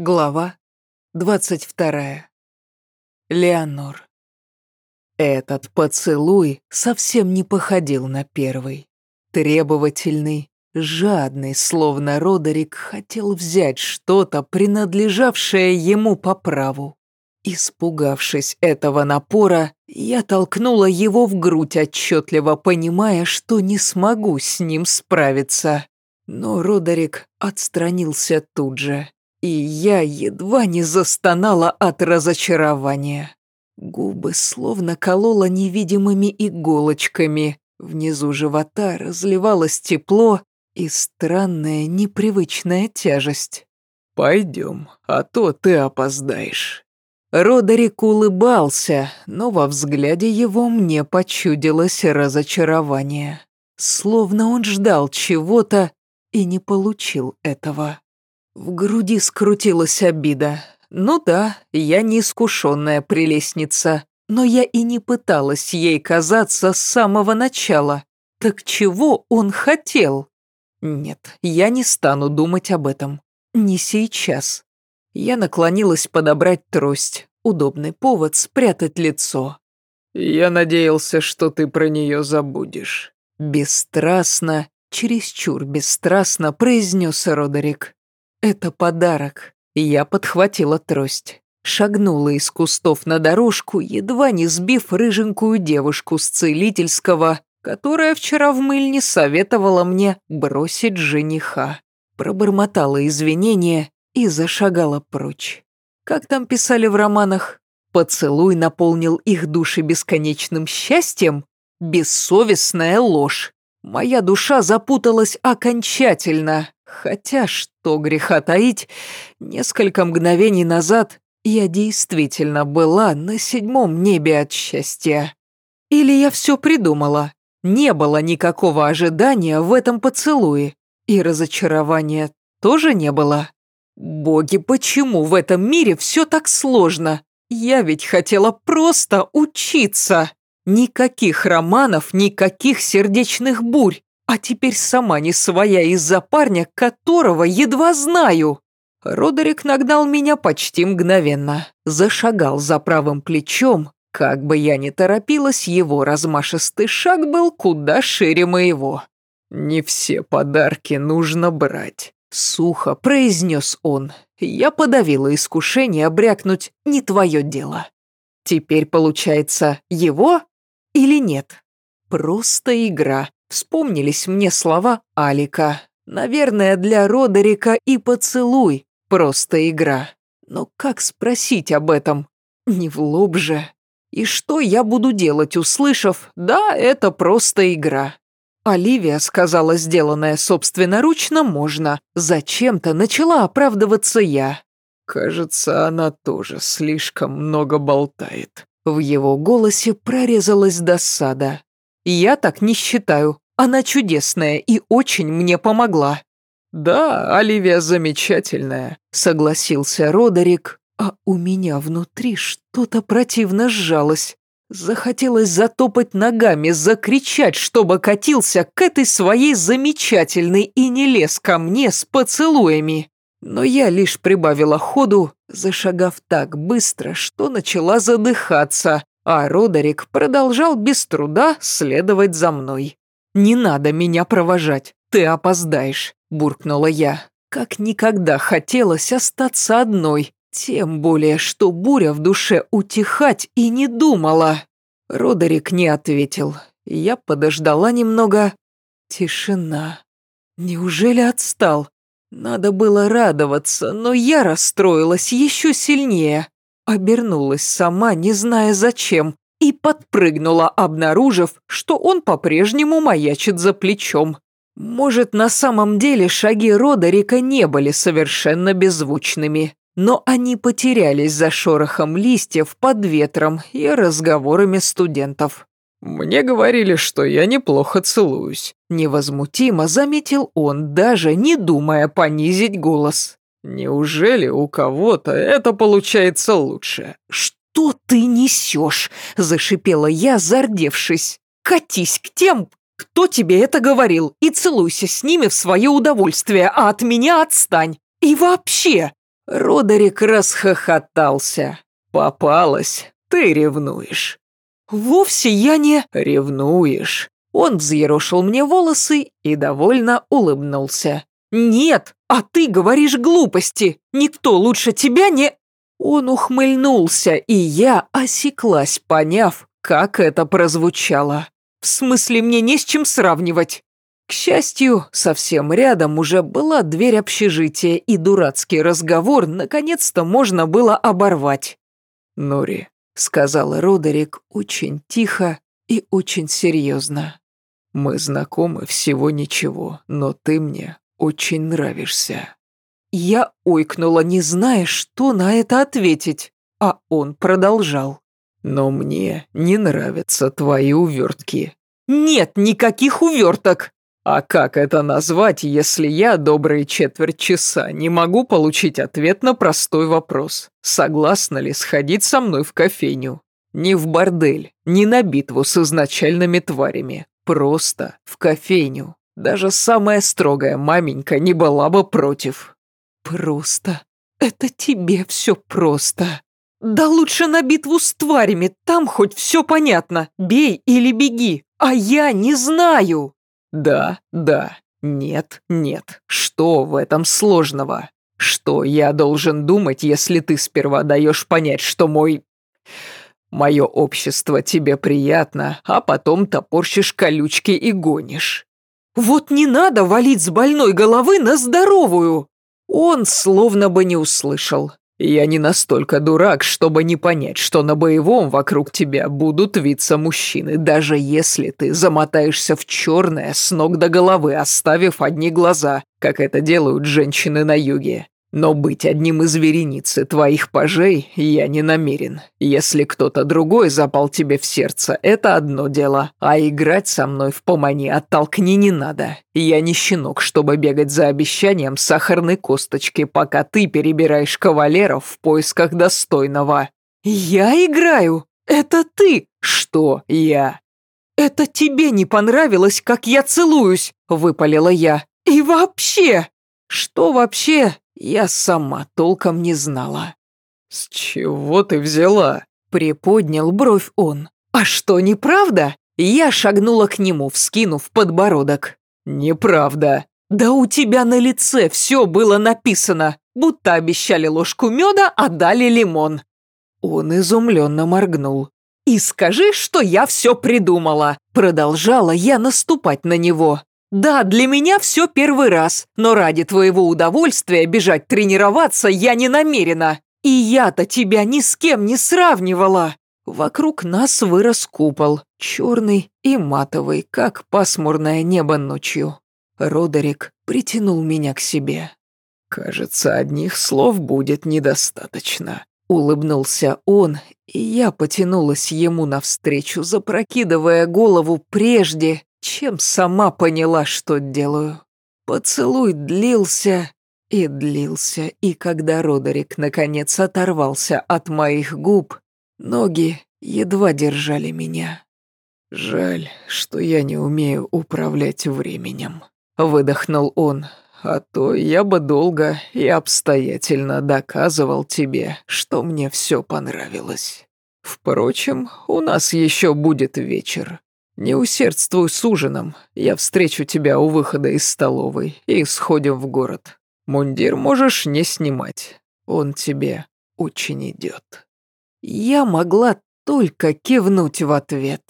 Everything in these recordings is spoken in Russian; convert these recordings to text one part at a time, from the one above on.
Глава 22. Леонор. Этот поцелуй совсем не походил на первый. Требовательный, жадный, словно Родерик хотел взять что-то, принадлежавшее ему по праву. Испугавшись этого напора, я толкнула его в грудь, отчетливо понимая, что не смогу с ним справиться. Но Родерик отстранился тут же и я едва не застонала от разочарования. Губы словно колола невидимыми иголочками, внизу живота разливалось тепло и странная непривычная тяжесть. «Пойдем, а то ты опоздаешь». Родерик улыбался, но во взгляде его мне почудилось разочарование. Словно он ждал чего-то и не получил этого. В груди скрутилась обида. Ну да, я не искушенная прелестница, но я и не пыталась ей казаться с самого начала. Так чего он хотел? Нет, я не стану думать об этом. Не сейчас. Я наклонилась подобрать трость, удобный повод спрятать лицо. «Я надеялся, что ты про нее забудешь». Бесстрастно, чересчур бесстрастно произнес Родерик. Это подарок. Я подхватила трость. Шагнула из кустов на дорожку, едва не сбив рыженькую девушку с целительского, которая вчера в мыльне советовала мне бросить жениха. Пробормотала извинения и зашагала прочь. Как там писали в романах? Поцелуй наполнил их души бесконечным счастьем? Бессовестная ложь. Моя душа запуталась окончательно. Хотя, что греха таить, несколько мгновений назад я действительно была на седьмом небе от счастья. Или я все придумала? Не было никакого ожидания в этом поцелуе, и разочарования тоже не было. Боги, почему в этом мире все так сложно? Я ведь хотела просто учиться. Никаких романов, никаких сердечных бурь. А теперь сама не своя из-за парня, которого едва знаю. Родерик нагнал меня почти мгновенно. Зашагал за правым плечом. Как бы я ни торопилась, его размашистый шаг был куда шире моего. «Не все подарки нужно брать», — сухо произнес он. Я подавила искушение обрякнуть «не твое дело». Теперь, получается, его или нет? Просто игра, Вспомнились мне слова Алика. Наверное, для Родерика и поцелуй. Просто игра. Но как спросить об этом? Не в лоб же. И что я буду делать, услышав, да, это просто игра. Оливия сказала, сделанное собственноручно можно. Зачем-то начала оправдываться я. Кажется, она тоже слишком много болтает. В его голосе прорезалась досада. Я так не считаю. Она чудесная и очень мне помогла». «Да, Оливия замечательная», — согласился Родерик, а у меня внутри что-то противно сжалось. Захотелось затопать ногами, закричать, чтобы катился к этой своей замечательной и не лез ко мне с поцелуями. Но я лишь прибавила ходу, зашагав так быстро, что начала задыхаться, а Родерик продолжал без труда следовать за мной. «Не надо меня провожать, ты опоздаешь», – буркнула я. Как никогда хотелось остаться одной, тем более, что буря в душе утихать и не думала. Родерик не ответил. Я подождала немного. Тишина. Неужели отстал? Надо было радоваться, но я расстроилась еще сильнее. Обернулась сама, не зная зачем, и подпрыгнула, обнаружив, что он по-прежнему маячит за плечом. Может, на самом деле шаги Родерика не были совершенно беззвучными, но они потерялись за шорохом листьев под ветром и разговорами студентов. «Мне говорили, что я неплохо целуюсь», – невозмутимо заметил он, даже не думая понизить голос. Неужели у кого-то это получается лучше? Что ты несешь? Зашипела я, зардевшись. Катись к тем, кто тебе это говорил, и целуйся с ними в свое удовольствие, а от меня отстань. И вообще, Родерик расхохотался. «Попалась, ты ревнуешь». «Вовсе я не...» «Ревнуешь». Он взъерошил мне волосы и довольно улыбнулся. «Нет, а ты говоришь глупости. Никто лучше тебя не...» Он ухмыльнулся, и я осеклась, поняв, как это прозвучало. В смысле, мне не с чем сравнивать. К счастью, совсем рядом уже была дверь общежития, и дурацкий разговор наконец-то можно было оборвать. «Нори», — сказал Родерик очень тихо и очень серьезно. «Мы знакомы всего ничего, но ты мне очень нравишься». Я ойкнула, не зная, что на это ответить, а он продолжал. «Но мне не нравятся твои увертки». «Нет никаких уверток!» «А как это назвать, если я добрые четверть часа не могу получить ответ на простой вопрос? Согласна ли сходить со мной в кофейню? Не в бордель, не на битву с изначальными тварями. Просто в кофейню. Даже самая строгая маменька не была бы против. Просто. Это тебе все просто. Да лучше на битву с тварями, там хоть все понятно. Бей или беги. А я не знаю. Да, да, нет, нет. Что в этом сложного? Что я должен думать, если ты сперва даешь понять, что мой... Мое общество тебе приятно, а потом топорщишь колючки и гонишь. Вот не надо валить с больной головы на здоровую. Он словно бы не услышал. Я не настолько дурак, чтобы не понять, что на боевом вокруг тебя будут виться мужчины, даже если ты замотаешься в черное с ног до головы, оставив одни глаза, как это делают женщины на юге. Но быть одним из вереницы твоих пажей я не намерен. Если кто-то другой запал тебе в сердце, это одно дело, а играть со мной в помани оттолкни не надо. Я не щенок, чтобы бегать за обещанием сахарной косточки, пока ты перебираешь кавалеров в поисках достойного. Я играю? Это ты? Что я? Это тебе не понравилось, как я целуюсь, выпалила я. И вообще... Что вообще? Я сама толком не знала. «С чего ты взяла?» — приподнял бровь он. «А что, неправда?» Я шагнула к нему, вскинув подбородок. «Неправда». «Да у тебя на лице все было написано, будто обещали ложку меда, а дали лимон». Он изумленно моргнул. «И скажи, что я все придумала!» Продолжала я наступать на него. «Да, для меня все первый раз, но ради твоего удовольствия бежать тренироваться я не намерена. И я-то тебя ни с кем не сравнивала!» Вокруг нас вырос купол, черный и матовый, как пасмурное небо ночью. Родерик притянул меня к себе. «Кажется, одних слов будет недостаточно», — улыбнулся он, и я потянулась ему навстречу, запрокидывая голову прежде, чем сама поняла, что делаю. Поцелуй длился и длился, и когда Родерик наконец оторвался от моих губ, ноги едва держали меня. «Жаль, что я не умею управлять временем», — выдохнул он, «а то я бы долго и обстоятельно доказывал тебе, что мне все понравилось. Впрочем, у нас еще будет вечер, «Не усердствуй с ужином. Я встречу тебя у выхода из столовой и сходим в город. Мундир можешь не снимать. Он тебе очень идет». Я могла только кивнуть в ответ.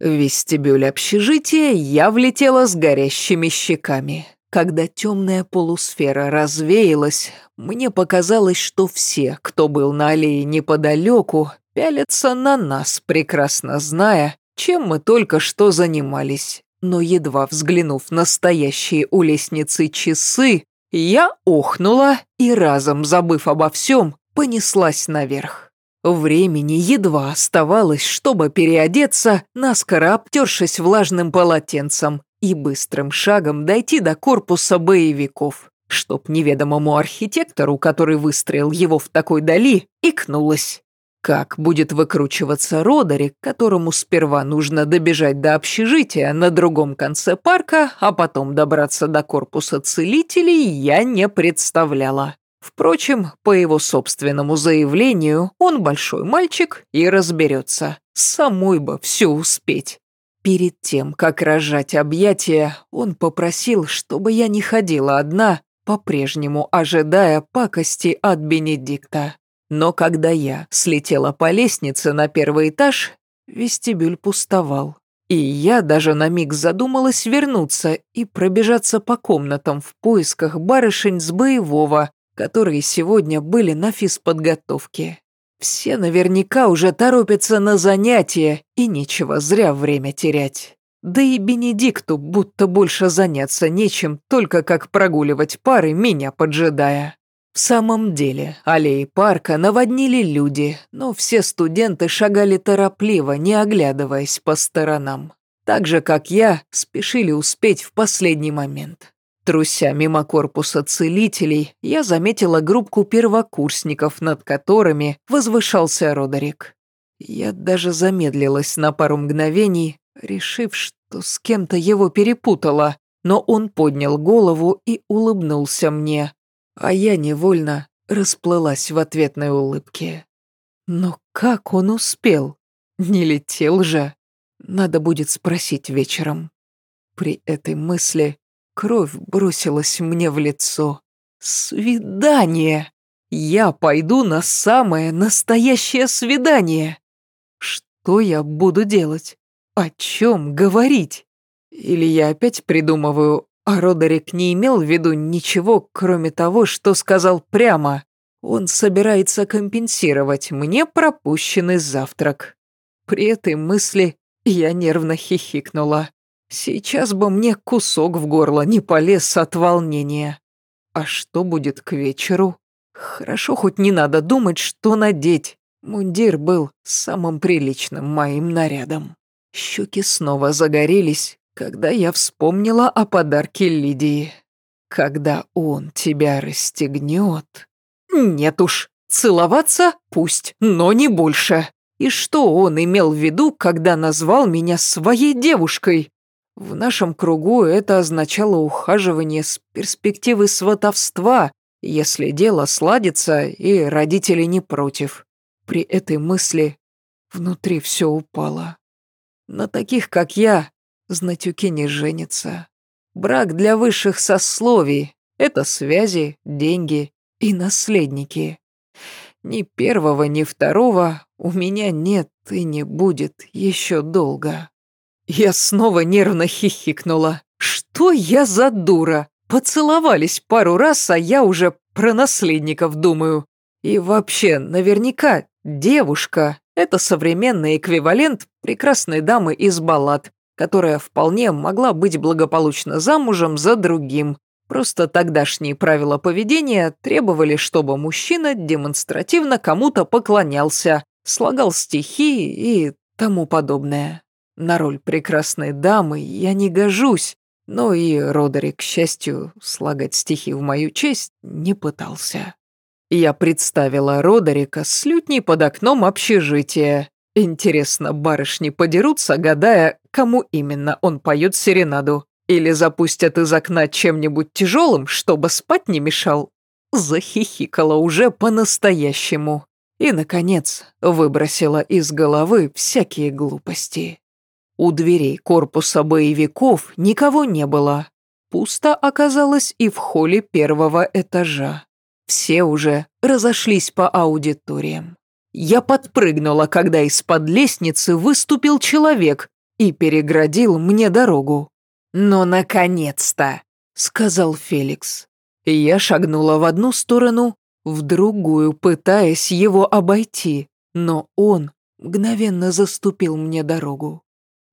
В вестибюль общежития я влетела с горящими щеками. Когда темная полусфера развеялась, мне показалось, что все, кто был на аллее неподалеку, пялятся на нас, прекрасно зная, чем мы только что занимались. Но едва взглянув на стоящие у лестницы часы, я охнула и, разом забыв обо всем, понеслась наверх. Времени едва оставалось, чтобы переодеться, наскоро обтершись влажным полотенцем и быстрым шагом дойти до корпуса боевиков, чтоб неведомому архитектору, который выстроил его в такой дали, икнулось. Как будет выкручиваться Родерик, которому сперва нужно добежать до общежития на другом конце парка, а потом добраться до корпуса целителей, я не представляла. Впрочем, по его собственному заявлению, он большой мальчик и разберется. Самой бы все успеть. Перед тем, как рожать объятия, он попросил, чтобы я не ходила одна, по-прежнему ожидая пакости от Бенедикта. Но когда я слетела по лестнице на первый этаж, вестибюль пустовал. И я даже на миг задумалась вернуться и пробежаться по комнатам в поисках барышень с боевого, которые сегодня были на физподготовке. Все наверняка уже торопятся на занятия, и нечего зря время терять. Да и Бенедикту будто больше заняться нечем, только как прогуливать пары, меня поджидая. В самом деле, аллеи парка наводнили люди, но все студенты шагали торопливо, не оглядываясь по сторонам. Так же, как я, спешили успеть в последний момент. Труся мимо корпуса целителей, я заметила группку первокурсников, над которыми возвышался Родерик. Я даже замедлилась на пару мгновений, решив, что с кем-то его перепутала, но он поднял голову и улыбнулся мне, а я невольно расплылась в ответной улыбке. Но как он успел? Не летел же. Надо будет спросить вечером. При этой мысли Кровь бросилась мне в лицо. Свидание! Я пойду на самое настоящее свидание. Что я буду делать? О чем говорить? Или я опять придумываю, а Родерик не имел в виду ничего, кроме того, что сказал прямо. Он собирается компенсировать мне пропущенный завтрак. При этой мысли я нервно хихикнула. Сейчас бы мне кусок в горло не полез от волнения. А что будет к вечеру? Хорошо, хоть не надо думать, что надеть. Мундир был самым приличным моим нарядом. Щеки снова загорелись, когда я вспомнила о подарке Лидии. Когда он тебя расстегнет... Нет уж, целоваться пусть, но не больше. И что он имел в виду, когда назвал меня своей девушкой? В нашем кругу это означало ухаживание с перспективы сватовства, если дело сладится и родители не против. При этой мысли внутри все упало. На таких, как я, знатюки не женятся. Брак для высших сословий — это связи, деньги и наследники. Ни первого, ни второго у меня нет и не будет еще долго. Я снова нервно хихикнула. Что я за дура? Поцеловались пару раз, а я уже про наследников думаю. И вообще, наверняка, девушка — это современный эквивалент прекрасной дамы из баллад, которая вполне могла быть благополучно замужем за другим. Просто тогдашние правила поведения требовали, чтобы мужчина демонстративно кому-то поклонялся, слагал стихи и тому подобное. На роль прекрасной дамы я не гожусь, но и Родерик, к счастью, слагать стихи в мою честь не пытался. Я представила Родерика с лютней под окном общежития. Интересно, барышни подерутся, гадая, кому именно он поет серенаду. Или запустят из окна чем-нибудь тяжелым, чтобы спать не мешал. Захихикала уже по-настоящему. И, наконец, выбросила из головы всякие глупости. У дверей корпуса боевиков никого не было. Пусто оказалось и в холле первого этажа. Все уже разошлись по аудиториям. Я подпрыгнула, когда из-под лестницы выступил человек и переградил мне дорогу. «Но, наконец-то!» — сказал Феликс. Я шагнула в одну сторону, в другую, пытаясь его обойти, но он мгновенно заступил мне дорогу.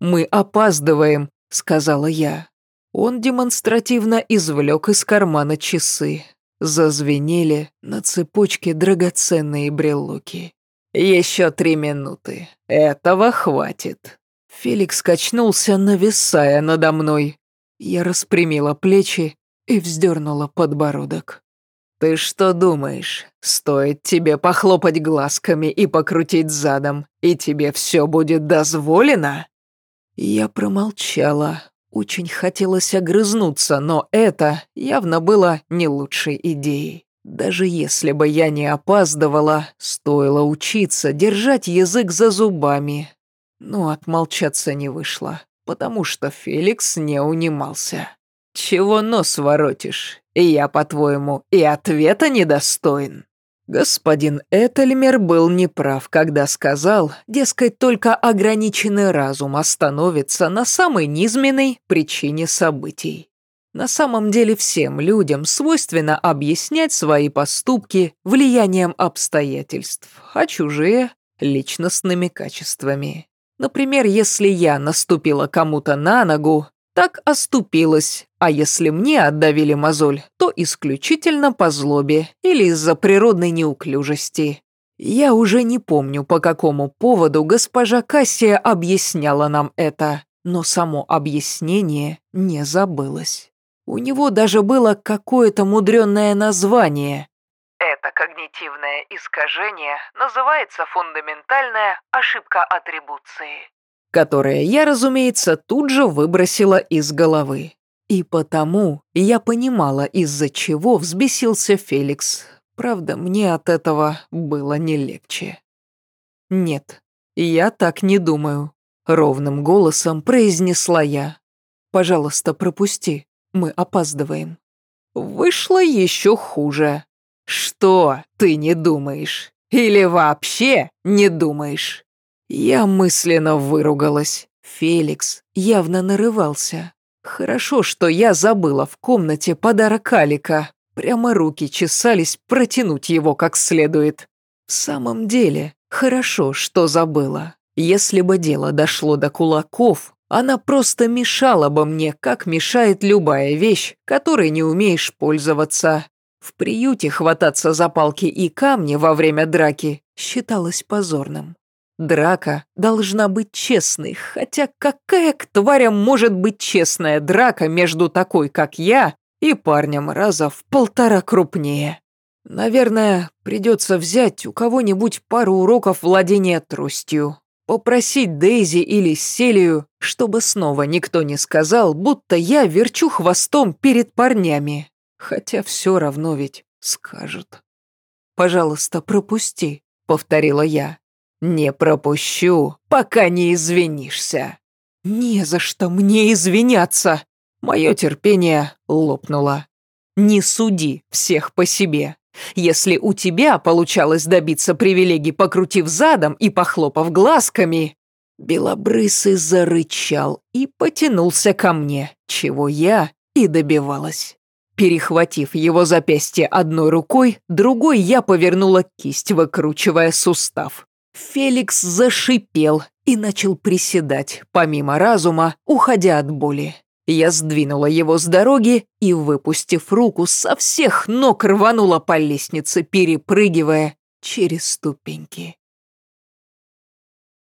«Мы опаздываем», — сказала я. Он демонстративно извлек из кармана часы. Зазвенели на цепочке драгоценные брелоки. «Еще три минуты. Этого хватит». Феликс качнулся, нависая надо мной. Я распрямила плечи и вздернула подбородок. «Ты что думаешь, стоит тебе похлопать глазками и покрутить задом, и тебе все будет дозволено?» Я промолчала. Очень хотелось огрызнуться, но это явно было не лучшей идеей. Даже если бы я не опаздывала, стоило учиться держать язык за зубами. Но отмолчаться не вышло, потому что Феликс не унимался. «Чего нос воротишь? Я, по-твоему, и ответа недостоин?» Господин Этельмер был неправ, когда сказал, дескать, только ограниченный разум остановится на самой низменной причине событий. На самом деле всем людям свойственно объяснять свои поступки влиянием обстоятельств, а чужие – личностными качествами. Например, если я наступила кому-то на ногу, так оступилась, а если мне отдавили мозоль, то исключительно по злобе или из-за природной неуклюжести. Я уже не помню, по какому поводу госпожа Кассия объясняла нам это, но само объяснение не забылось. У него даже было какое-то мудренное название. Это когнитивное искажение называется фундаментальная ошибка атрибуции, которое я, разумеется, тут же выбросила из головы. И потому я понимала, из-за чего взбесился Феликс. Правда, мне от этого было не легче. «Нет, я так не думаю», — ровным голосом произнесла я. «Пожалуйста, пропусти». Мы опаздываем. Вышло еще хуже. Что ты не думаешь? Или вообще не думаешь? Я мысленно выругалась. Феликс явно нарывался. Хорошо, что я забыла в комнате подарок Алика. Прямо руки чесались протянуть его как следует. В самом деле, хорошо, что забыла. Если бы дело дошло до кулаков, она просто мешала бы мне, как мешает любая вещь, которой не умеешь пользоваться. В приюте хвататься за палки и камни во время драки считалось позорным. Драка должна быть честной, хотя какая к тварям может быть честная драка между такой, как я, и парнем раза в полтора крупнее? Наверное, придется взять у кого-нибудь пару уроков владения тростью. Попросить Дейзи или Селию, чтобы снова никто не сказал, будто я верчу хвостом перед парнями. Хотя все равно ведь скажут. «Пожалуйста, пропусти», — повторила я. «Не пропущу, пока не извинишься». «Не за что мне извиняться!» Мое терпение лопнуло. «Не суди всех по себе. Если у тебя получалось добиться привилегий, покрутив задом и похлопав глазками...» Белобрысый зарычал и потянулся ко мне, чего я и добивалась. Перехватив его запястье одной рукой, другой я повернула кисть, выкручивая сустав. Феликс зашипел и начал приседать, помимо разума, уходя от боли. Я сдвинула его с дороги и, выпустив руку, со всех ног рванула по лестнице, перепрыгивая через ступеньки.